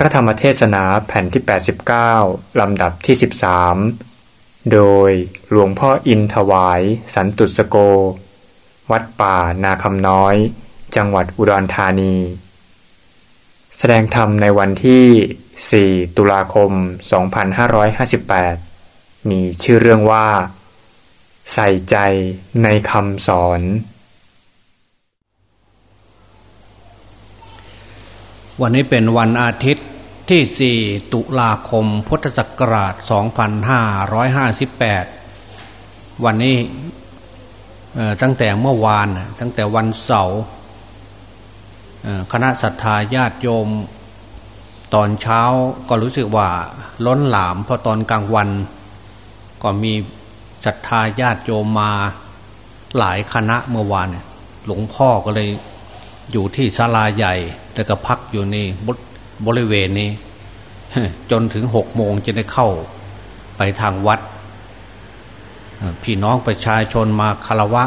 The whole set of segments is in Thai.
พระธรรมเทศนาแผ่นที่ 89 ลำดับที่ 13 โดยหลวงพ่ออินถวายสันตุสโก วัดป่านาคำน้อย จังหวัดอุดรธานี แสดงธรรมในวันที่ 4 ตุลาคม 2558 มีชื่อเรื่องว่า ใส่ใจในคำสอน วันนี้เป็นวันอาทิตย์ที่ 4 ตุลาคม พุทธศักราช 2558 วันนี้ตั้งแต่เมื่อวานตั้งแต่วันเสาร์คณะศรัทธาญาติโยม ตอนเช้าก็รู้สึกว่าล้นหลามพอตอนกลางวัน ก็มีศรัทธาญาติโยมมาหลายคณะเมื่อวานหลวงพ่อก็เลย อยู่ที่ศาลาใหญ่แล้วก็พักอยู่ในบริเวณนี้ จนถึงหกโมงจะได้เข้าไปทางวัด พี่น้องประชาชนมาคารวะ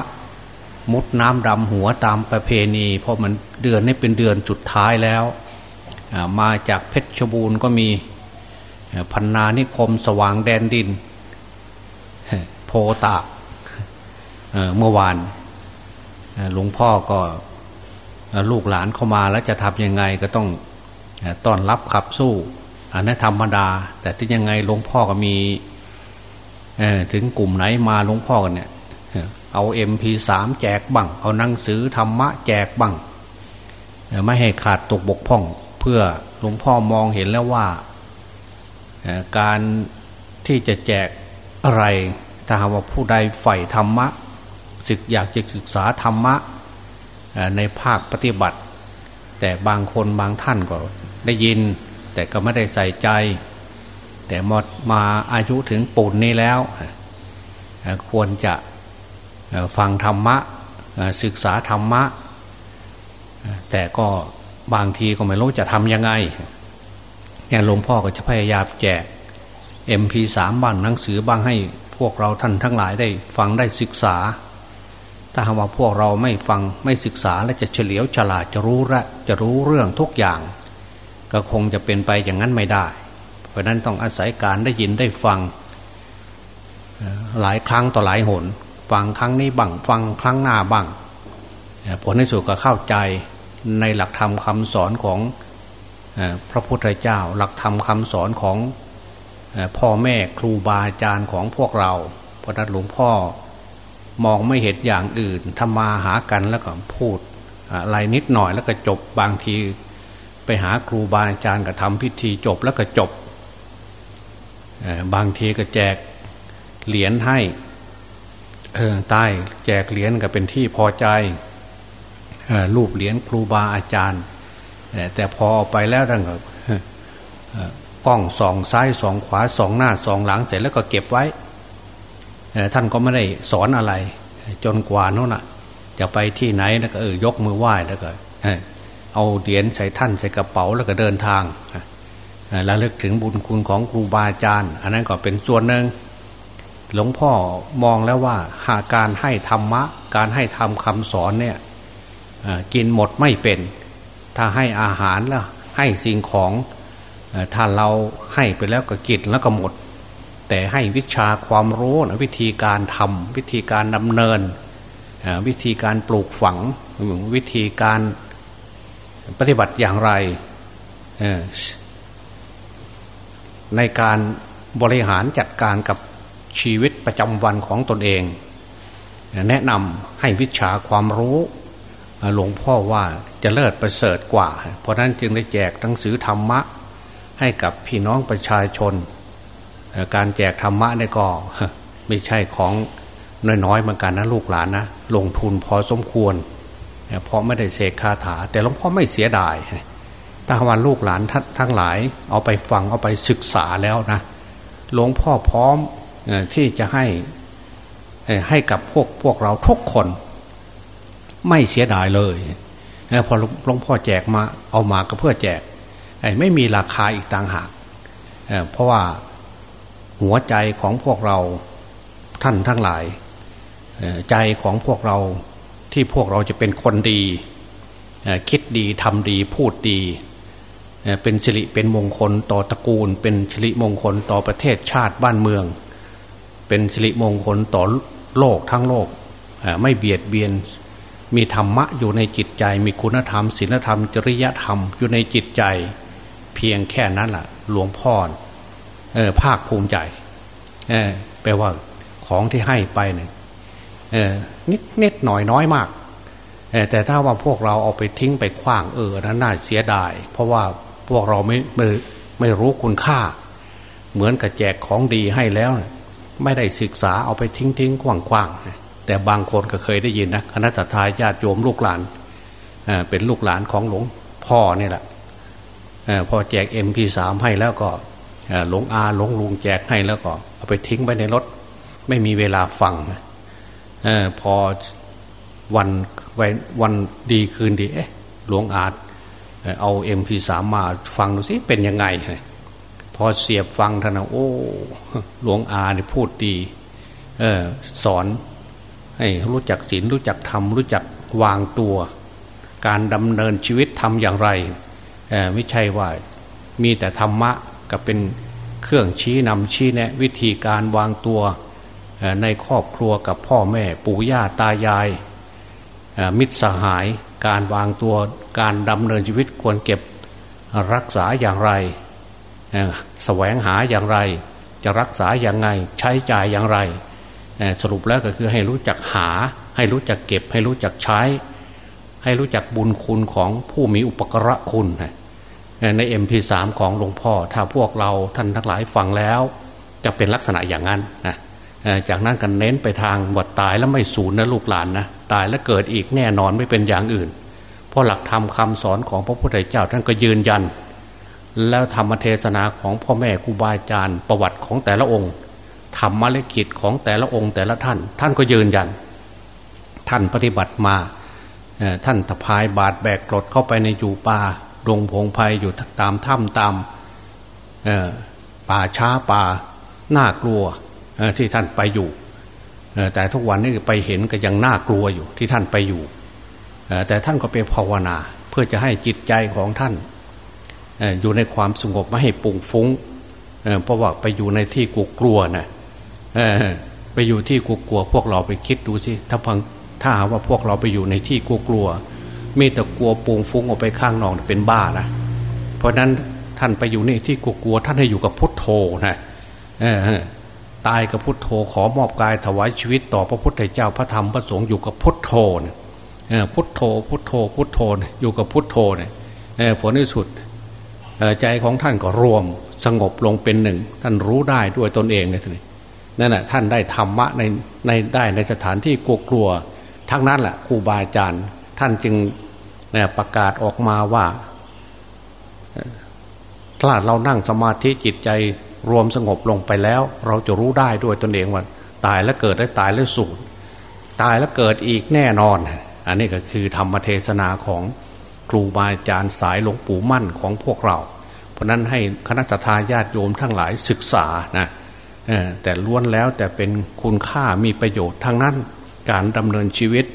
มุดน้ำดำหัวตามประเพณี เพราะมันเดือนนี้เป็นเดือนสุดท้ายแล้ว มาจากเพชรบูรณ์ก็มีพันนานิคมสว่างแดนดิน โพตากเมื่อวานหลวงพ่อก็ ลูกหลานเข้ามาแล้วจะทำยังไงก็ต้องต้อนรับขับสู้อันนั้นธรรมดา แต่ที่ยังไงหลวงพ่อก็มีถึงกลุ่มไหนมาหลวงพ่อกันเนี่ยเอาเอ็มพีสามแจกบังเอาหนังสือธรรมะแจกบังไม่ให้ขาดตกบกพร่อง เพื่อหลวงพ่อมองเห็นแล้วว่าการที่จะแจกอะไรถ้าหากว่าผู้ใดใฝ่ธรรมะศึกอยากจะศึกษาธรรมะ ในภาคปฏิบัติ แต่บางคนบางท่านก็ได้ยิน แต่ก็ไม่ได้ใส่ใจ แต่มดมาอายุถึงปุ่นนี้แล้ว ควรจะฟังธรรมะศึกษาธรรมะ แต่ก็บางทีก็ไม่รู้จะทำยังไงอย่างหลวงพ่อก็จะพยายามแจก MP3 บ้างหนังสือบ้างให้พวกเราท่านทั้งหลายได้ฟังได้ศึกษา ถ้าหากว่าพวกเราไม่ฟังไม่ศึกษาและจะเฉลียวฉลาดจะรู้ระจะรู้เรื่องทุกอย่าง ก็คงจะเป็นไปอย่างนั้นไม่ได้ เพราะนั้นต้องอาศัยการได้ยินได้ฟัง หลายครั้งต่อหลายหน ฟังครั้งนี้บังฟังครั้งหน้าบังผลในสุดก็เข้าใจในหลักธรรมคำสอนของพระพุทธเจ้า หลักธรรมคำสอนของพ่อแม่ครูบาอาจารย์ของพวกเรา เพราะนั้นหลวงพ่อ มองไม่เห็นอย่างอื่นทำมาหากันแล้วก็พูดอะไรนิดหน่อยแล้วก็จบบางที ไปหาครูบาอาจารย์ก็ทำพิธีจบแล้วก็จบบางทีก็แจกเหรียญให้เออใต้แจกเหรียญก็เป็นที่พอใจรูปเหรียญครูบาอาจารย์ แต่พอไปแล้วท่านก็กล้องสองซ้ายสองขวาสองหน้าสองหลังเสร็จแล้วก็เก็บไว้ ท่านก็ไม่ได้สอนอะไร จนกว่านู้นอะจะไปที่ไหนแล้วก็เออยกมือไหว้แล้วก็เอาเหรียญใส่ท่านใส่กระเป๋าแล้วก็เดินทางแล้วเลิกถึงบุญคุณของครูบาอาจารย์ อันนั้นก็เป็นส่วนหนึ่งหลวงพ่อมองแล้วว่าหากการให้ธรรมะ การให้ทำคำสอนเนี่ยกินหมดไม่เป็น ถ้าให้อาหารแล้วให้สิ่งของถ้าเราให้ไปแล้วก็กินแล้วก็หมด แต่ให้วิชาความรู้นะวิธีการทำวิธีการดำเนิน วิธีการปลูกฝัง วิธีการปฏิบัติอย่างไรในการบริหารจัดการกับชีวิตประจำวันของตนเอง แนะนำให้วิชาความรู้ หลวงพ่อว่าจะเลิศประเสริฐกว่า เพราะนั้นจึงได้แจกหนังสือธรรมะ ให้กับพี่น้องประชาชน การแจกธรรมะเนี่ยก็ไม่ใช่ของน้อยๆเหมือนกันนะลูกหลานนะลงทุนพอสมควรเพราะไม่ได้เสกคาถา แต่หลวงพ่อไม่เสียดายถ้าวันลูกหลานทั้งหลาย เอาไปฟังเอาไปศึกษาแล้วนะหลวงพ่อพร้อมที่จะให้ให้กับพวกพวกเราทุกคน ไม่เสียดายเลยพอหลวงพ่อแจกมาเอามาก็เพื่อแจกไม่มีราคาอีกต่างหากเพราะว่า หัวใจของพวกเราท่านทั้งหลาย ใจของพวกเราที่พวกเราจะเป็นคนดี คิดดีทำดีพูดดี เป็นสิริเป็นมงคลต่อตระกูล เป็นสิริมงคลต่อประเทศชาติบ้านเมือง เป็นสิริมงคลต่อโลกทั้งโลก ไม่เบียดเบียนมีธรรมะอยู่ในจิตใจ มีคุณธรรมศีลธรรม จริยธรรมอยู่ในจิตใจ เพียงแค่นั้นแหละหลวงพ่อ ภาคภูมิใจเออแปลว่าของที่ให้ไปเนี่ยเออนิดนิดหน่อยน้อยมากแต่ถ้าว่าพวกเราเอาไปทิ้งไปคว้างเออนั้นน่าเสียดาย เพราะว่าพวกเราไม่ไม่ไม่รู้คุณค่า เหมือนกับแจกของดีให้แล้ว ไม่ได้ศึกษาเอาไปทิ้งทิ้งคว้างคว้างแต่บางคนก็เคยได้ยินนะคณะทาญาติโยมลูกหลานเป็นลูกหลานของหลวงพ่อนี่แหละพอแจกเอ็มพีสามให้แล้วก็ หลวงอาหลวงลุงแจกให้แล้วก็ เอาไปทิ้งไปในรถ ไม่มีเวลาฟังอพอวันวันดีคืนดี เอ๊ะหลวงอาเอาเอ็มพีสามมาฟังดูสิเป็นยังไง พอเสียบฟังท่านโอ้หลวงอาเนี่ยพูดดีอสอนให้รู้จักศีลรู้จักธรรมรู้จักวางตัว การดำเนินชีวิตทำอย่างไรไม่ใช่ว่ามีแต่ธรรมะกับเป็น เครื่องชี้นำชี้แนะวิธีการวางตัวในครอบครัวกับพ่อแม่ปู่ย่าตายาย มิตรสหายการวางตัวการดำเนินชีวิตควรเก็บรักษาอย่างไรแสวงหาอย่างไร จะรักษาอย่างไง ใช้จ่ายอย่างไร สรุปแล้วก็คือให้รู้จักหา ให้รู้จักเก็บ ให้รู้จักใช้ ให้รู้จักบุญคุณของผู้มีอุปกระคุณนเอ็มพีสามของหลวงพ่อ ถ้าพวกเราท่านทั้งหลายฟังแล้ว จะเป็นลักษณะอย่างนั้นนะจากนั้นกันเน้นไปทางวัดตายแล้วไม่สูญนะลูกหลานนะตายแล้วเกิดอีกแน่นอนไม่เป็นอย่างอื่น เพราะหลักธรรมคาสอนของพระพุทธเจ้าท่านก็ยืนยัน แล้วธรรมเทศนาของพ่อแม่ครูบาอาจารย์ประวัติของแต่ละองค์ธรรมะเลกิจของแต่ละองค์แต่ละท่าน ท่านก็ยืนยัน ท่านปฏิบัติมาท่านทพายบาดแบกกรดเข้าไปในอยู่ป่า ดงพงไพ่อยู่ตามถ้ำตามป่าช้าป่าน่ากลัวที่ท่านไปอยู่แต่ทุกวันนี้ไปเห็นก็ยังน่ากลัวอยู่ที่ท่านไปอยู่แต่ท่านก็เป็นภาวนา เพื่อจะให้จิตใจของท่านอยู่ในความสงบไม่ให้ปุ่งฟุ้งเพราะว่าไปอยู่ในที่กลัวกลัวนะไปอยู่ที่กลัวกลัวพวกเราไปคิดดูสิถ้าพังถ้าว่าพวกเราไปอยู่ในที่กลัวกลัว มีแต่กลัวปุงฟุ้งออกไปข้างนอกเป็นบ้านะเพราะนั้นท่านไปอยู่ในที่กลัวกลัวท่านให้อยู่กับพุทโธนะตายกับพุทโธขอมอบกายถวายชีวิตต่อพระพุทธเจ้าพระธรรมพระสงฆ์อยู่กับพุทโธพุทโธ พุทโธ พุทโธอยู่กับพุทโธเนี่ยผลที่สุดใจของท่านก็รวมสงบลงเป็นหนึ่ง ท่านรู้ได้ด้วยตนเองเลยท่านนั่นแหะท่านได้ธรรมะในในได้ในสถานที่กลัวกลัวทั้งนั้นแหละครูบาอาจารย์ ท่านจึงประกาศออกมาว่า ถ้าเรานั่งสมาธิจิตใจรวมสงบลงไปแล้ว เราจะรู้ได้ด้วยตนเองว่าตายแล้วเกิดได้ตายแล้วสูญตายแล้วเกิดอีกแน่นอน อันนี้ก็คือธรรมเทศนาของครูบาอาจารย์สายหลวงปู่มั่นของพวกเรา เพราะนั้นให้คณะทาญาติโยมทั้งหลายศึกษานะแต่ล้วนแล้วแต่เป็นคุณค่ามีประโยชน์ทั้งนั้น การดำเนินชีวิต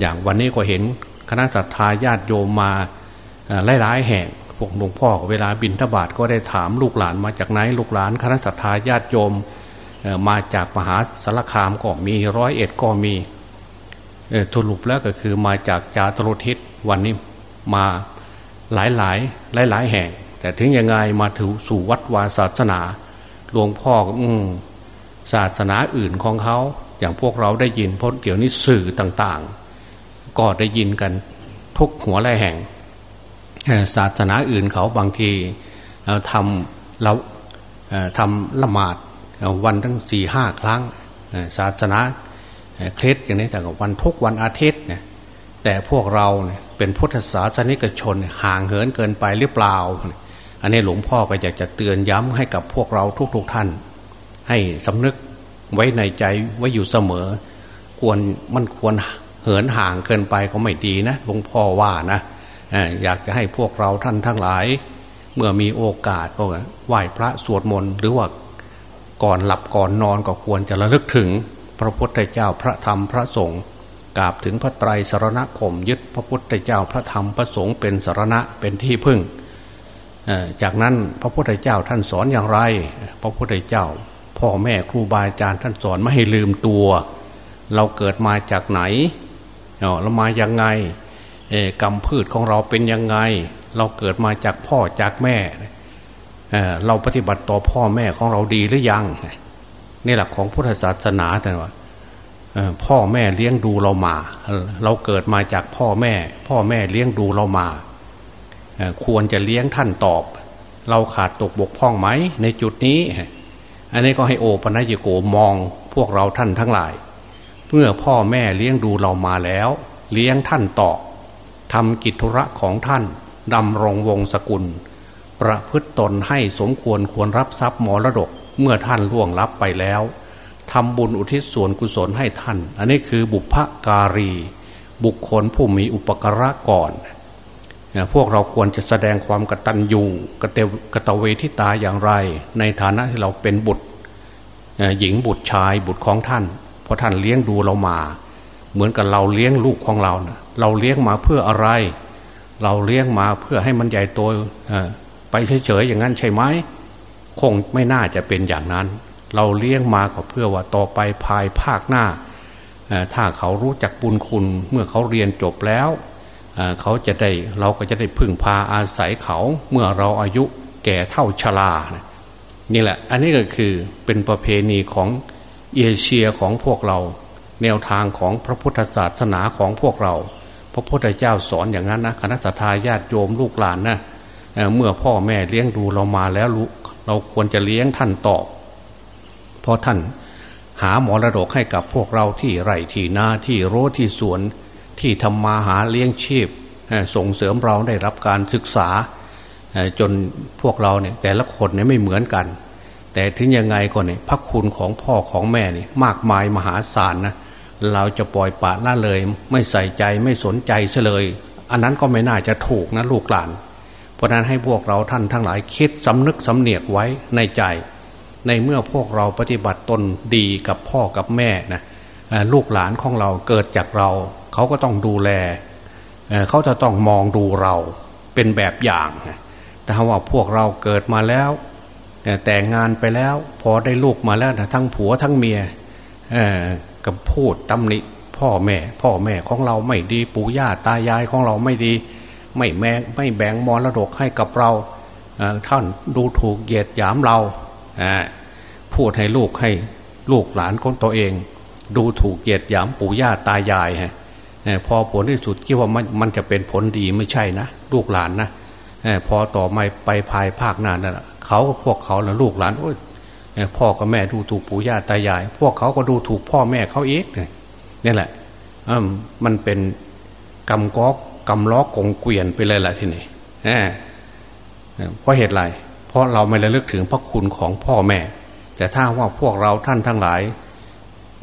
อย่างวันนี้ก็เห็น คณะทาญาติโยมมาหลายๆแห่งพวกหลวงพ่อเวลาบินทบาทก็ได้ถามลูกหลานมาจากไหนลูกหลาน คณะทาญาติโยมมาจากมหาสารคามก็มีร้อยเอ็ดก็มีทุลุปแล้วก็คือมาจากจาตรุทิศวันนี้มาหลายหลายหลายหลายแห่ง แต่ถึงยังไงมาถือสู่วัดวาศาสนาหลวงพ่ออืศาสนาอื่นของเขาอย่างพวกเราได้ยินเพราะเดี๋ยวนี้สื่อต่างๆ ก็ได้ยินกันทุกหัวแหลแห่งศาสนาอื่นเขาบางทีทำเราทำละหมาดวันทั้งสี่ห้าครั้งศาสนาเคล็ดอย่างนี้แต่วันทุกวันอาทิตย์เนี่ยแต่พวกเราเนี่ยเป็นพุทธศาสนิกชนห่างเหินเกินไปหรือเปล่า อันนี้หลวงพ่อก็อยากจะเตือนย้ำให้กับพวกเราทุกๆทท่าน ให้สำนึกไว้ในใจไว้อยู่เสมอ ควรมันควร เหินห่างเกินไปก็ไม่ดีนะหลวงพ่อว่านะอยากจะให้พวกเราท่านทั้งหลาย เมื่อมีโอกาสก็ไหว้พระสวดมนต์หรือว่าก่อนหลับก่อนนอนก็ควรจะระลึกถึง พระพุทธเจ้าพระธรรมพระสงฆ์กราบถึงพระไตรสรณคมยึดพระพุทธเจ้าพระธรรมพระสงฆ์เป็นสรณะเป็นที่พึ่ง จากนั้นพระพุทธเจ้าท่านสอนอย่างไร พระพุทธเจ้า พ่อแม่ครูบาอาจารย์ท่านสอนไม่ให้ลืมตัว เราเกิดมาจากไหน เรามายังไงกรรมพืชของเราเป็นยังไง เราเกิดมาจากพ่อจากแม่เเราปฏิบัติต่อพ่อแม่ของเราดีหรือยังนี่หลักของพุทธศาสนาแต่ว่าพ่อแม่เลี้ยงดูเรามา เราเกิดมาจากพ่อแม่ พ่อแม่เลี้ยงดูเรามาควรจะเลี้ยงท่านตอบ เราขาดตกบกพร่องไหมในจุดนี้ อันนี้ก็ให้โอปัญญโกมองพวกเราท่านทั้งหลาย เมื่อพ่อแม่เลี้ยงดูเรามาแล้ว เลี้ยงท่านต่อทำกิจธุระของท่านดำรงวงศกุล ประพฤตตนให้สมควรควรรับทรัพย์มรดกเมื่อท่านล่วงลับไปแล้วทำบุญอุทิศส่วนกุศลให้ท่าน อันนี้คือบุพการี บุคคลผู้มีอุปการะก่อนพวกเราควรจะแสดงความกตัญญูกตกตเวทิตาอย่างไร ในฐานะที่เราเป็นบุตรหญิงบุตรชายบุตรของท่าน เพราะท่านเลี้ยงดูเรามา เหมือนกับเราเลี้ยงลูกของเรา เราเลี้ยงมาเพื่ออะไร เราเลี้ยงมาเพื่อให้มันใหญ่โตไปเฉยๆอย่างนั้นใช่ไหมคงไม่น่าจะเป็นอย่างนั้น เราเลี้ยงมาก็เพื่อว่าต่อไปภายภาคหน้า ถ้าเขารู้จักบุญคุณเมื่อเขาเรียนจบแล้วเขาจะได้เราก็จะได้พึ่งพาอาศัยเขาเมื่อเราอายุแก่เท่าชรานี่แหละ อันนี้ก็คือเป็นประเพณีของ เอเชียของพวกเรา แนวทางของพระพุทธศาสนาของพวกเรา พระพุทธเจ้าสอนอย่างนั้นนะคณะทาญาติโยมลูกหลานนะเมื่อพ่อแม่เลี้ยงดูเรามาแล้วเราควรจะเลี้ยงท่านต่อเพราะท่านหาหมอระดกให้กับพวกเราที่ไร่ที่นาที่โรที่สวนที่ทำมาหาเลี้ยงชีพ ส่งเสริมเราได้รับการศึกษาจนพวกเราเนี่ยแต่ละคนเนี่ยไม่เหมือนกัน แต่ถึงยังไงก็เนี่ยพระคุณของพ่อของแม่นี่มากมายมหาศาลนะเราจะปล่อยปละละเลย ไม่ใส่ใจไม่สนใจเฉลย อันนั้นก็ไม่น่าจะถูกนะลูกหลาน เพราะนั้นให้พวกเราท่านทั้งหลายคิดสำนึกสำเนียกไว้ในใจ ในเมื่อพวกเราปฏิบัติตนดีกับพ่อกับแม่นะลูกหลานของเราเกิดจากเรา เขาก็ต้องดูแลเขาจะต้องมองดูเราเป็นแบบอย่างแต่ว่าพวกเราเกิดมาแล้ว แต่งงานไปแล้ว พอได้ลูกมาแล้วนะทั้งผัวทั้งเมียกับพูดตำหนิพ่อแม่ พ่อแม่ของเราไม่ดีปู่ย่าตายายของเราไม่ดี ไม่แม่ไม่แบ่งมรดกให้กับเราท่านดูถูกเหยียดหยามเราพูดให้ลูกให้ลูกหลานของตัวเอง ดูถูกเหยียดหยามปู่ย่าตายายฮะพอผลที่สุดคิดว่ามันมันจะเป็นผลดีไม่ใช่นะ ลูกหลานนะพอต่อมาไปภายภาคหน้านั่นแหละ เขาก็พวกเขาแล้วลูกหลานโอ้ยพ่อกับแม่ดูถูกปู่ย่าตายาย พวกเขาก็ดูถูกพ่อแม่เขาเองเนี่แหละมันเป็นกำก๊อกกำล้อกงเกวียนไปเลยแหละทีนี้เพราะเหตุไรเพราะเราไม่ระลึกถึงพระคุณของพ่อแม่ แต่ถ้าว่าพวกเราท่านทั้งหลาย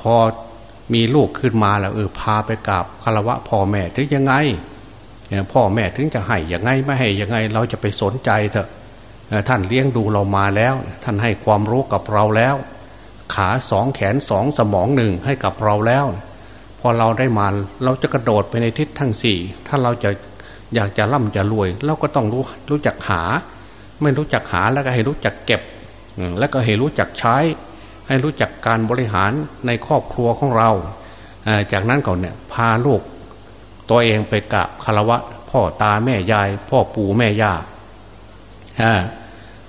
พอมีลูกขึ้นมาแล้วเออพาไปกราบคารวะพ่อแม่ถึงยังไงพ่อแม่ถึงจะให้ยังไงไม่ให้ยังไง เราจะไปสนใจเถอะ ท่านเลี้ยงดูเรามาแล้ว ท่านให้ความรู้กับเราแล้ว ขาสองแขนสองสมองหนึ่งให้กับเราแล้ว พอเราได้มาเราจะกระโดดไปในทิศทั้งสี่ถ้าเราจะอยากจะร่ำจะรวย เราก็ต้องรู้รู้จักหา ไม่รู้จักหาแล้วก็ให้รู้จักเก็บ แล้วก็ให้รู้จักใช้ ให้รู้จักการบริหารในครอบครัวของเรา จากนั้นก่อนเนี่ยพาลูก ตัวเองไปกราบคารวะ พ่อตาแม่ยาย พ่อปู่แม่ย่า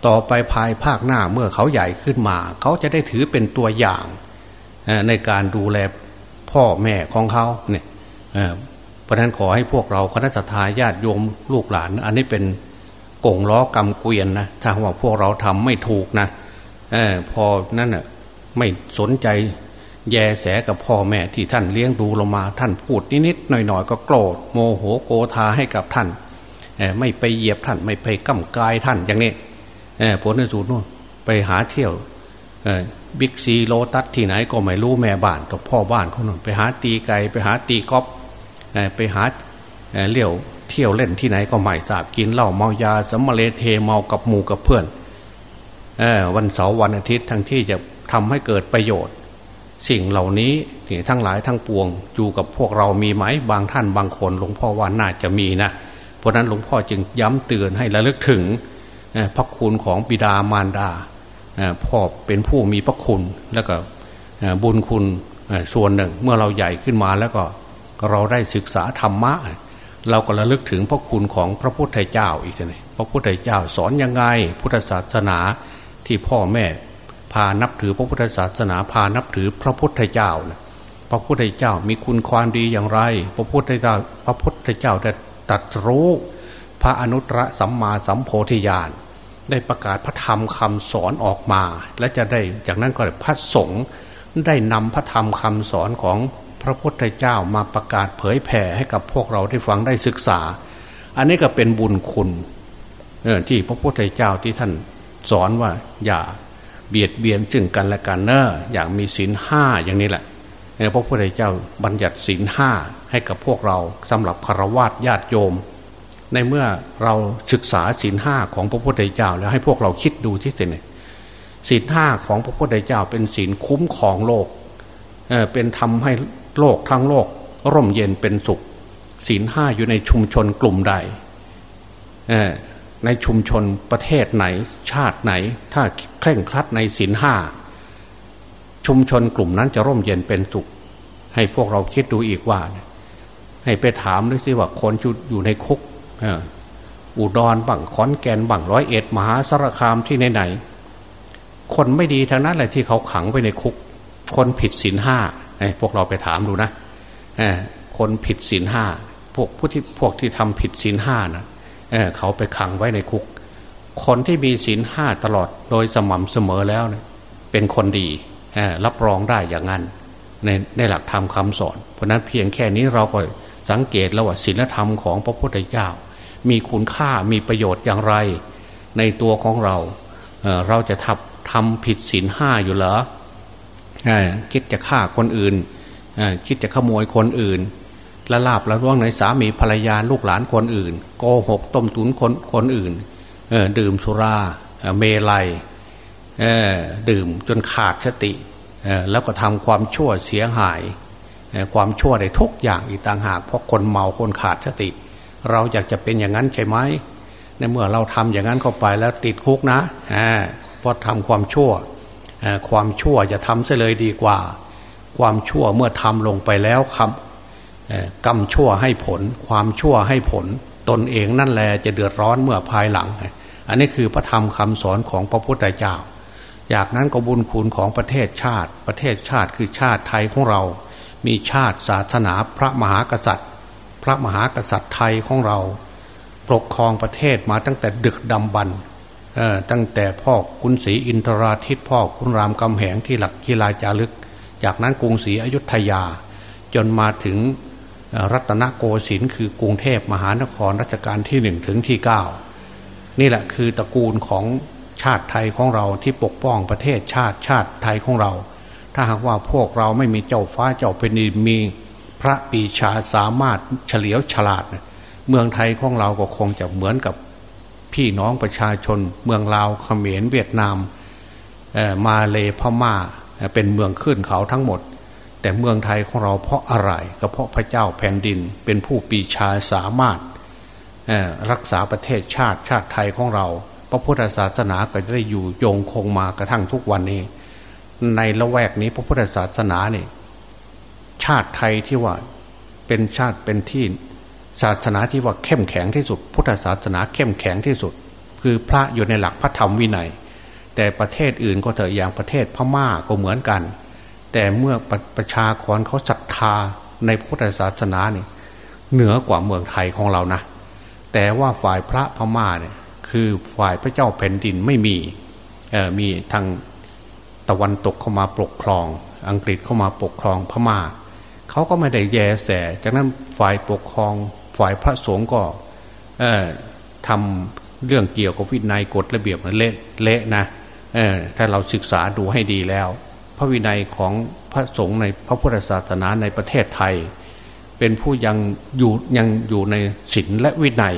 ต่อไปภายภาคหน้าเมื่อเขาใหญ่ขึ้นมา เขาจะได้ถือเป็นตัวอย่างในการดูแลพ่อแม่ของเขาเนี่ยเพราะนั้นขอให้พวกเราคณะทาญาติโยมลูกหลาน อันนี้เป็นกงล้อกำเกวียนนะถ้าว่าพวกเราทำไม่ถูกนะอพอนั่นน่ะไม่สนใจแยแสกับพ่อแม่ที่ท่านเลี้ยงดูลงมาท่านพูดนิดๆหน่อยๆ ก็โกรธโมโหโกธาให้กับท่านไม่ไปเหยียบท่านไม่ไปกั้มกายท่านอย่างนี้ ผลในสุดนู่นไปหาเที่ยวบิ๊กซีโลตัสที่ไหนก็ไม่รู้แม่บ้านพ่อบ้านเขาหนุนไปหาตีไก่ไปหาตีกอล์ฟไปหาเลี้ยวเที่ยวเล่นที่ไหนก็ไม่ทราบกินเหล้าเมายาสำมะเลเทเมากับหมู่กับเพื่อนวันเสาร์วันอาทิตย์ทั้งที่จะทำให้เกิดประโยชน์ สิ่งเหล่านี้ทั้งหลายทั้งปวงอยู่กับพวกเรามีไหมบางท่านบางคนหลวงพ่อว่าน่าจะมีนะ เพราะนั้นหลวงพ่อจึงย้ำเตือนให้ระลึกถึง พระคุณของบิดามารดาพ่อเป็นผู้มีพระคุณแล้วก็บุญคุณส่วนหนึ่ง เมื่อเราใหญ่ขึ้นมาแล้วก็เราได้ศึกษาธรรมะ เราก็ระลึกถึงพระคุณของพระพุทธเจ้าอีกทีนึงพระพุทธเจ้าสอนยังไง พุทธศาสนาที่พ่อแม่พานับถือพระพุทธศาสนาพานับถือพระพุทธเจ้านะพระพุทธเจ้ามีคุณความดีอย่างไร พระพุทธเจ้าพระพุทธเจ้าได้ตัดรู้ พระอนุตตรสัมมาสัมโพธิญาณได้ประกาศพระธรรมคำสอนออกมา และจะได้จากนั้นก็พระสงฆ์ได้นำพระธรรมคำสอนของพระพุทธเจ้ามาประกาศเผยแผ่ให้กับพวกเราได้ฟังได้ศึกษา อันนี้ก็เป็นบุญคุณที่พระพุทธเจ้าที่ท่านสอนว่าอย่าเบียดเบียนจึงกันและกันเนอะอย่างมีศีลห้าอย่างนี้แหละพระพุทธเจ้าบัญญัติศีลห้าให้กับพวกเราสำหรับคารวะญาติโยม ในเมื่อเราศึกษาศีลห้าของพระพุทธเจ้า แล้วให้พวกเราคิดดูที่สิเนศีลห้าของพระพุทธเจ้า เป็นศีลคุ้มของโลกเเป็นทำให้โลกทั้งโลก ร่มเย็นเป็นสุขศีลห้าอยู่ในชุมชนกลุ่มใดในชุมชนประเทศไหนชาติไหน ถ้าเคร่งครัดในศีลห้าชุมชนกลุ่มนั้นจะร่มเย็นเป็นสุข ให้พวกเราคิดดูอีกว่า ให้ไปถามด้วยสิว่าคนอยู่ในคุก อุดรบังขอนแก่นบังร้อยเอ็ดมหาสารคามที่ไหนๆคนไม่ดีทางนั้นแหละที่เขาขังไว้ในคุก คนผิดศีลห้าพวกเราไปถามดูนะคนผิดศีลห้าพวกผู้ที่พวกที่ทำผิดศีลห้านะเเขาไปขังไว้ในคุก คนที่มีศีลห้าตลอดโดยสม่ำเสมอแล้วเนะเป็นคนดีรับรองได้อย่างนั้นในในหลักธรรมคาสอน เพราะนั้นเพียงแค่นี้เราก็สังเกตแล้วว่าศีลธรรมของพระพุทธเจ้า มีคุณค่ามีประโยชน์อย่างไร ในตัวของเราเเราจะทำทำผิดศีลห้าอยู่เหรอคิดจะฆ่าคนอื่นคิดจะขโมยคนอื่นละลาบละร่วงในสามีภรรยาลูกหลานคนอื่น โกหกต้มตุนคนคนอื่นดื่มสุราเมลัยดื่มจนขาดสติแล้วก็ทำความชั่วเสียหาย ความชั่วในทุกอย่างอีกต่างหาก เพราะคนเมาคนขาดสติเเราอยากจะเป็นอย่างนั้นใช่ไหมในเมื่อเราทำอย่างนั้นเข้าไปแล้วติดคุกนะเพราะทำความชั่วความชั่วจะทำเสียเลยดีกว่า ความชั่วเมื่อทำลงไปแล้วคำกรรมชั่วให้ผล ความชั่วให้ผล ตนเองนั่นแหละจะเดือดร้อนเมื่อภายหลัง อันนี้คือพระธรรมคำสอนของพระพุทธเจ้าจากนั้นก็บุญคุณของประเทศชาติ ประเทศชาติคือชาติไทยของเรา มีชาติศาสนาพระมหากษัตริย์ พระมหากษัตริย์ไทยของเรา ปกครองประเทศมาตั้งแต่ดึกดำบรรตั้งแต่พ่อกุนศรีอินทราทิตพ่อคุณรามกำแหงที่หลักกีฬาจารึก จากนั้นกรุงศรีอยุธยา จนมาถึงรัตนโกสินทร์คือกรุงเทพมหานครรัชกาลที่หนึ่งถึงที่เก้านี่แหละคือตระกูลของชาติไทยของเราที่ปกป้องประเทศชาติชาติไทยของเรา ถ้าหากว่าพวกเราไม่มีเจ้าฟ้าเจ้าเป็นดินมี พระปีชาสามารถเฉลียวฉลาดเมืองไทยของเราก็คงจะเหมือนกับพี่น้องประชาชน เมืองลาวเขมรเวียดนามมาเลพม่าเป็นเมืองขึ้นเขาทั้งหมด แต่เมืองไทยของเราเพราะอะไรก็เพราะพระเจ้าแผ่นดิน เป็นผู้ปีชาสามารถรักษาประเทศชาติชาติไทยของเรา พระพุทธศาสนาก็ได้อยู่ยงคงมากระทั่งทุกวันนี้ ในละแวกนี้พระพุทธศาสนาเนี่ย ชาติไทยที่ว่าเป็นชาติเป็นที่ศาสนาที่ว่าเข้มแข็งที่สุด พุทธศาสนาเข้มแข็งที่สุด คือพระอยู่ในหลักพระธรรมวินัย แต่ประเทศอื่นก็เถอะอย่างประเทศพม่าก็เหมือนกัน แต่เมื่อประประชากรเขาศรัทธาในพุทธศาสนาเนี่ยเหนือกว่าเมืองไทยของเรานะแต่ว่าฝ่ายพระพม่าเนี่ยคือฝ่ายพระเจ้าแผ่นดินไม่มีมีทางตะวันตกเข้ามาปกครอง อังกฤษเข้ามาปกครองพมา่า เขาก็ไม่ได้แยแสจากนั้นฝ่ายปกครองฝ่ายพระสงฆ์ก็ทำเรื่องเกี่ยวกับวินัยกฎระเบียบเละเละนะถ้าเราศึกษาดูให้ดีแล้ว พระวินัยของพระสงฆ์ในพระพุทธศาสนาในประเทศไทย เป็นผู้ยังอยู่ยังอยู่ในศีลและวินัย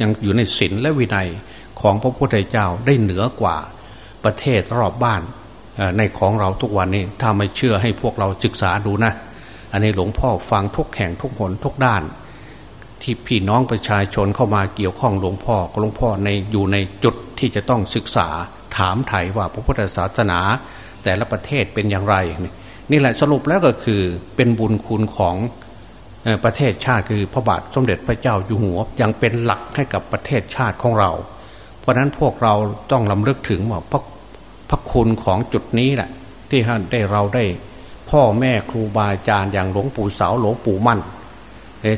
ยังอยู่ในศีลและวินัยของพระพุทธเจ้าได้เหนือกว่าประเทศรอบบ้าน ในของเราทุกวันนี้ ถ้าไม่เชื่อให้พวกเราศึกษาดูนะ อันนี้หลวงพ่อฟังทุกแห่งทุกคนทุกด้าน ที่พี่น้องประชาชนเข้ามาเกี่ยวข้องหลวงพ่อก็หลวงพ่อในอยู่ในจุดที่จะต้องศึกษาถามไถ่ว่าพระพุทธศาสนา แต่ละประเทศเป็นอย่างไร นี่แหละสรุปแล้วก็คือเป็นบุญคุณของประเทศชาติคือพระบาทสมเด็จพระเจ้าอยู่หัวยังเป็นหลักให้กับประเทศชาติของเรา เพราะนั้นพวกเราต้องลำลึกถึงว่าพระ พระคุณของจุดนี้แหละที่ได้เราได้พ่อแม่ครูบาอาจารย์อย่างหลวงปู่สาวหลวงปู่มั่น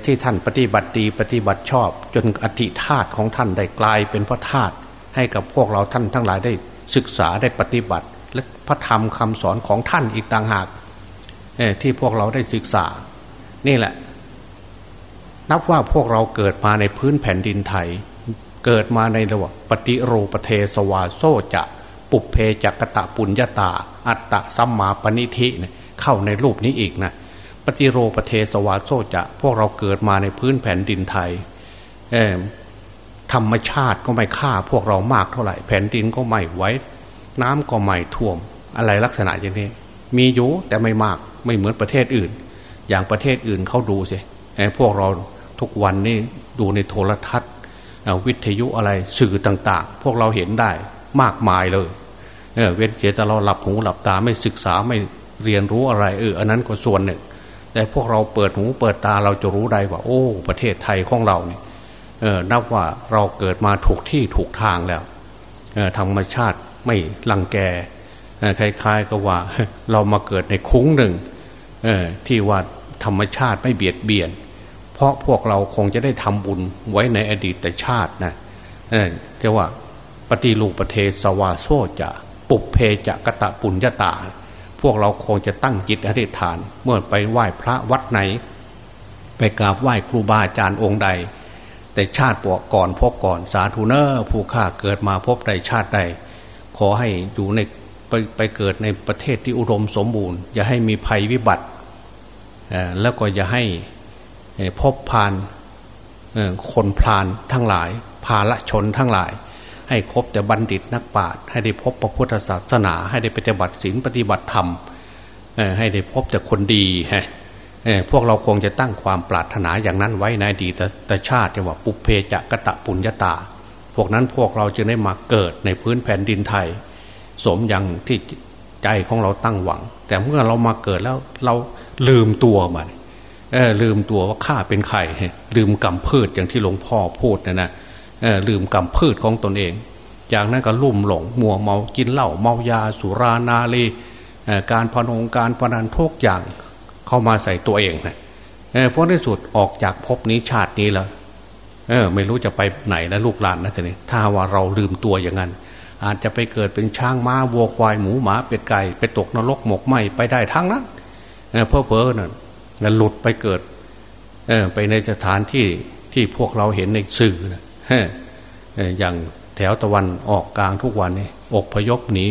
ที่ท่านปฏิบัติดีปฏิบัติชอบ จนอธิธาตของท่านได้กลายเป็นพระธาตุให้กับพวกเราท่านทั้งหลายได้ศึกษาได้ปฏิบัติ และพระธรรมคำสอนของท่านอีกต่างหากที่พวกเราได้ศึกษา นี่แหละ นับว่าพวกเราเกิดมาในพื้นแผ่นดินไทย เกิดมาในระบบปฏิรูปเทสวาโซจะ ปุเพจักตะปุญญาตา อัตตะสัมมาปณิธิเข้าในรูปนี้อีกนะปฏิโรปเทสวาโซจะพวกเราเกิดมาในพื้นแผ่นดินไทยธรรมชาติก็ไม่ฆ่าพวกเรามากเท่าไหร่ แผ่นดินก็ไม่ไว้ น้ำก็ไม่ท่วมอะไรลักษณะอย่างนี้ มีอยู่แต่ไม่มากไม่เหมือนประเทศอื่น อย่างประเทศอื่นเขาดูสิพวกเราทุกวันนี้ดูในโทรทัศน์วิทยุอะไรสื่อต่าง ๆ พวกเราเห็นได้มากมายเลย เเว้นเจแต่เราหลับหูหลับตาไม่ศึกษาไม่เรียนรู้อะไรเอออันนั้นก็ส่วนหนึ่ง แต่พวกเราเปิดหูเปิดตาเราจะรู้ได้ว่า โอ้ ประเทศไทยของเราเนี่ยเออนับว่าเราเกิดมาถูกที่ถูกทางแล้วออธรรมชาติไม่ลังแกคล้ายๆกับว่าเรามาเกิดในคุ้งหนึ่งที่ว่าธรรมชาติไม่เบียดเบียน เพราะพวกเราคงจะได้ทำบุญไว้ในอดีตชาตินะเออเรียกว่าปฏิรูปประเทศสวาโซจะ ปุเพจะกะตะปุญญาตา พวกเราคงจะตั้งจิตอธิษฐาน เมื่อไปไหว้พระวัดไหน ไปกราบไหว้ครูบาอาจารย์องค์ใด แต่ชาติปวกก่อนพบก่อนสาธุเนอร์ผู้ข้าเกิดมาพบใดชาติใด ขอให้อยู่ในไปไปเกิดในประเทศที่อุดมสมบูรณ์ อย่าให้มีภัยวิบัติแล้วก็อย่าให้พบพานคนพลานทั้งหลาย ภาละชนทั้งหลาย ให้ครบแต่บัณฑิตนักปราชญ์ให้ได้พบพระพุทธศาสนา ให้ได้ปฏิบัติศีลปฏิบัติธรรมให้ได้พบแต่คนดีฮะพวกเราคงจะตั้งความปรารถนาอย่างนั้นไว้ในดีแต่ชาติว่าปุเพจะกะตะปุญญาตา พวกนั้นพวกเราจะได้มาเกิดในพื้นแผ่นดินไทย สมอย่างที่ใจของเราตั้งหวัง แต่เมื่อเรามาเกิดแล้วเราลืมตัวมาเออลืมตัวว่าข้าเป็นใครลืมกำพืชอย่างที่หลวงพ่อพูดนะนะ ลืมกรรมพืชของตนเอง จากนั้นก็ลุ่มหลงมัวเมากินเหล้าเมายาสุรานาลีการพนงการพนันทุกอย่างเข้ามาใส่ตัวเองนะเพราะในสุดออกจากภพนี้ชาตินี้แล้วเออไม่รู้จะไปไหนแล้วลูกหลานนะทีนี้ถ้าว่าเราลืมตัวอย่างนั้น อาจจะไปเกิดเป็นช้างม้าวัวควายหมูหมาเป็ดไก่ไปตกนรกหมกไหมไปได้ทั้งนั้นเพอเพอนั่นหลุดไปเกิดเออไปในสถานที่ที่พวกเราเห็นในสื่อนะ อย่างแถวตะวันออกกลางทุกวันนี่อกพยพหนี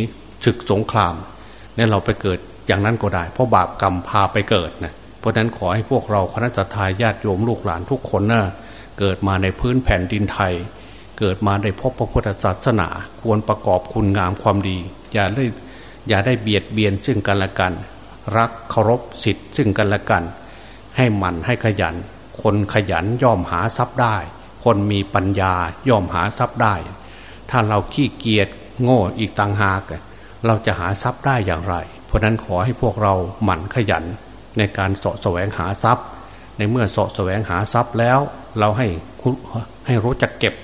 ศึกสงครามเนี่ยเราไปเกิดอย่างนั้นก็ได้ เพราะบาปกรรมพาไปเกิดนะเพราะนั้นขอให้พวกเราคณะทาญาติโยมลูกหลานทุกคนนะเกิดมาในพื้นแผ่นดินไทย เกิดมาได้พบพระพุทธศาสนา ควรประกอบคุณงามความดี อย่าได้อย่าได้เบียดเบียนซึ่งกันและกัน รักเคารพสิทธิ์ซึ่งกันและกัน ให้มั่นให้ขยัน คนขยันย่อมหาทรัพย์ได้ คนมีปัญญาย่อมหาทรัพย์ได้ ถ้าเราขี้เกียจโง่อีกต่างหาก เราจะหาทรัพย์ได้อย่างไร เพราะนั้นขอให้พวกเราหมั่นขยันในการสาะแสวงหาทรัพย์ ในเมื่อสาะแสวงหาทรัพย์แล้ว เราให้ให้รู้จักเก็บ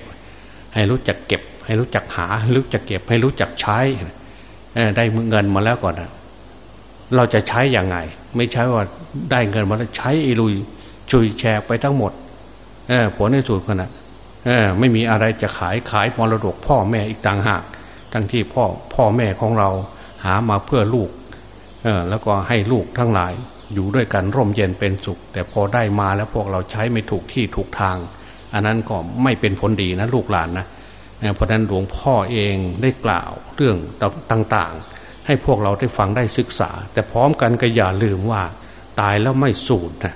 ให้รู้จักเก็บ ให้รู้จักหาให้รู้จักเก็บ ให้รู้จักใช้ได้เงินมาแล้วก่อนนะเราจะใช้อย่างไง ไม่ใช่ว่าได้เงินมาแล้วใช้อิลุยชุยแชร์ไปทั้งหมด ผลในสุดขณะไม่มีอะไรจะขายขายมรดกพ่อแม่อีกต่างหาก ทั้งที่พ่อพ่อแม่ของเราหามาเพื่อลูกแล้วก็ให้ลูกทั้งหลายอยู่ด้วยกันร่มเย็นเป็นสุข แต่พอได้มาแล้วพวกเราใช้ไม่ถูกที่ถูกทาง อันนั้นก็ไม่เป็นผลดีนะลูกหลานนะเพราะนั้นหลวงพ่อเองได้กล่าวเรื่องต่างๆ ให้พวกเราได้ฟังได้ศึกษา แต่พร้อมกันก็อย่าลืมว่า ตายแล้วไม่สูญนะ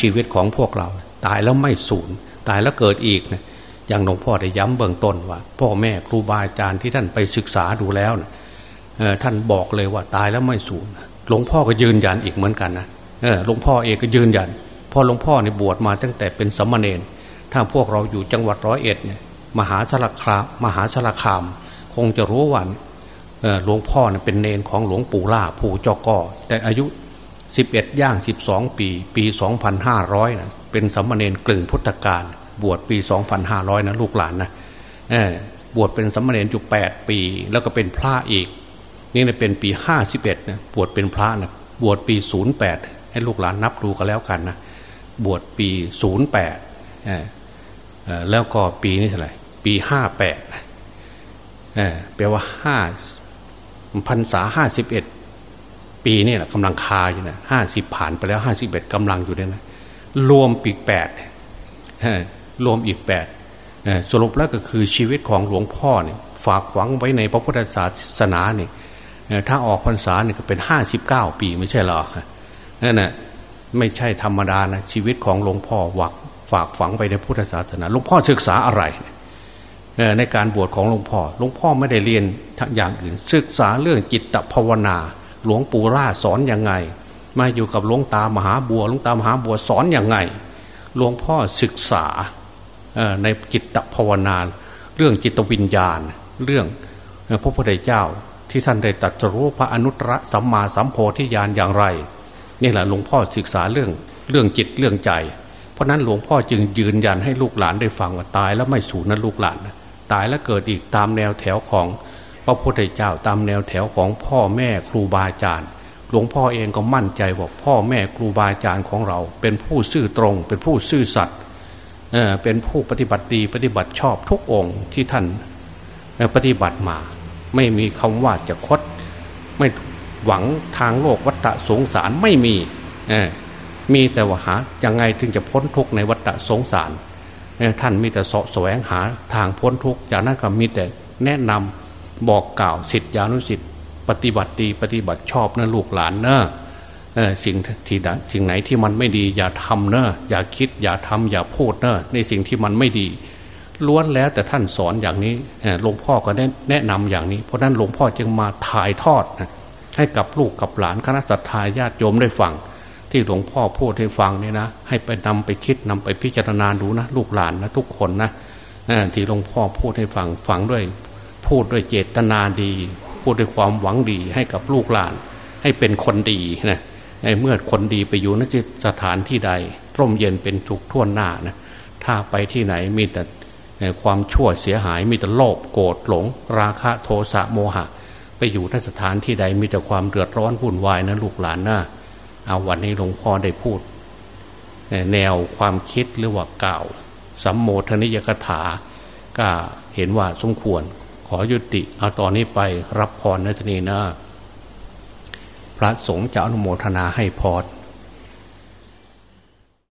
ชีวิตของพวกเรา ตายแล้วไม่สูญตายแล้วเกิดอีกนะอย่างหลวงพ่อได้ย้ำเบื้องต้นว่า พ่อแม่ครูบาอาจารย์ที่ท่านไปศึกษาดูแล้วนะท่านบอกเลยว่าตายแล้วไม่สูญหลวงพ่อก็ยืนยันอีกเหมือนกันนะหลวงพ่อเองก็ยืนยันพอหลวงพ่อเนี่ยบวชมาตั้งแต่เป็นสมณเณรถ้าพวกเราอยู่จังหวัดร้อยเอ็ดเนี่ยมหาสารคามมหาสารคาม คงจะรู้ว่าหลวงพ่อเนี่ยเป็นเนนของหลวงปู่ล่าผู้จอกอแต่อายุ 11 ย่าง 12 ปี ปี 2500นะ เป็นสมณเณรกลึงพุทธกาลบวชปี 2500 นะลูกหลานนะบวชเป็นสมณเณรอยู่8ปี แล้วก็เป็นพระอีก นี่เนี่ยเป็นปี 51นะบวชเป็นพระนะบวชปี 08 ให้ลูกหลานนับดูกันแล้วกันนะบวชปี 08แล้วก็ปีนี้เท่าไหร่ปีห้าแปดแปลว่าห้าพันษาห้าสิบเอ็ดปีนี่แหละกำลังคาอยู่นะห้าสิบผ่านไปแล้วห้าสิบเอ็ดกำลังอยู่เนี่ยนะ รวมอีกแปดรวมอีกแปดสรุปแล้วก็คือชีวิตของหลวงพ่อเนี่ยฝากหวังไว้ในพระพุทธศาสนาเนี่ยถ้าออกพรรษาเนี่ยก็เป็นห้าสิบเก้าปีไม่ใช่หรอนั่นแหะไม่ใช่ธรรมดานะชีวิตของหลวงพ่อหวักฝากฝังไปในพุทธศาสนาหลวงพ่อศึกษาอะไรในการบวชของหลวงพ่อหลวงพ่อไม่ได้เรียนอย่างอื่น ศึกษาเรื่องจิตภาวนา หลวงปู่ล่าสอนยังไง มาอยู่กับหลวงตามหาบัวหลวงตามหาบัวสอนอยังไงหลวงพ่อศึกษาในจิตภาวนาเรื่องจิตวิญญาณ เรื่องพระพุทธเจ้าที่ท่านได้ตรัสรู้พระอนุตตรสัมมาสัมโพธิญาณอย่างไรนี่แหละหลวงพ่อศึกษาเรื่องเรื่องจิตเรื่องใจ เพราะนั้นหลวงพ่อจึงยืนยันให้ลูกหลานได้ฟังว่าตายแล้วไม่สูญนั้นลูกหลาน ตายแล้วเกิดอีกตามแนวแถวของพระพุทธเจ้าตามแนวแถวของพ่อแม่ครูบาอาจารย์ หลวงพ่อเองก็มั่นใจว่าพ่อแม่ครูบาอาจารย์ของเรา เป็นผู้ซื่อตรง เป็นผู้ซื่อสัตย์เป็นผู้ปฏิบัติดีปฏิบัติชอบทุกองค์ที่ท่านปฏิบัติมา ไม่มีคำว่าจะคดไม่หวังทางโลกวัฏสงสารไม่มีมีแต่ว่าหายังไงถึงจะพ้นทุกข์ในวัฏสงสารท่านมีแต่สะแสวงหาทางพ้นทุกข์จากนั้นก็มีแต่แนะนำบอกกล่าวสิทธิอนุสิทธิ ปฏิบัติดีปฏิบัติชอบนะลูกหลานเนอะสิ่งที่สิ่งไหนที่มันไม่ดี อย่าทำเนอะอย่าคิด อย่าทำอย่าพูดเนอะในสิ่งที่มันไม่ดี ล้วนแล้วแต่ท่านสอนอย่างนี้หลวงพ่อก็แนะนำอย่างนี้ เพราะนั้นหลวงพ่อจึงมาถ่ายทอด ให้กับลูกกับหลานคณะสัตยาญาติโยมได้ฟัง ที่หลวงพ่อพูดให้ฟังเนี่ยนะ ให้ไปนำไปคิดนำไปพิจารณาดูนะ ลูกหลานนะทุกคนนะที่หลวงพ่อพูดให้ฟังฟังด้วย พูดด้วยเจตนาดี พูดด้วยความหวังดีให้กับลูกหลาน ให้เป็นคนดีนะในเมื่อคนดีไปอยู่นสถานที่ใดร่มเย็นเป็นทุกท่วนหน้านะถ้าไปที่ไหนมีแต่ความชั่วเสียหายมีแต่โลภโกรธหลง ราคะโทสะโมหะ ไปอยู่นสถานที่ใดมีแต่ความเดือดร้อนวุ่นวายนะลูกหลานนะเอาวันนี้หลวงพ่อได้พูด แนวความคิดหรือว่ากล่าวสัมโมทนิยกถา ก็เห็นว่าสมควร ขอยุติเอาตอนนี้ไปรับพรในทนีนะ พระสงฆ์จะอนุโมทนาให้พร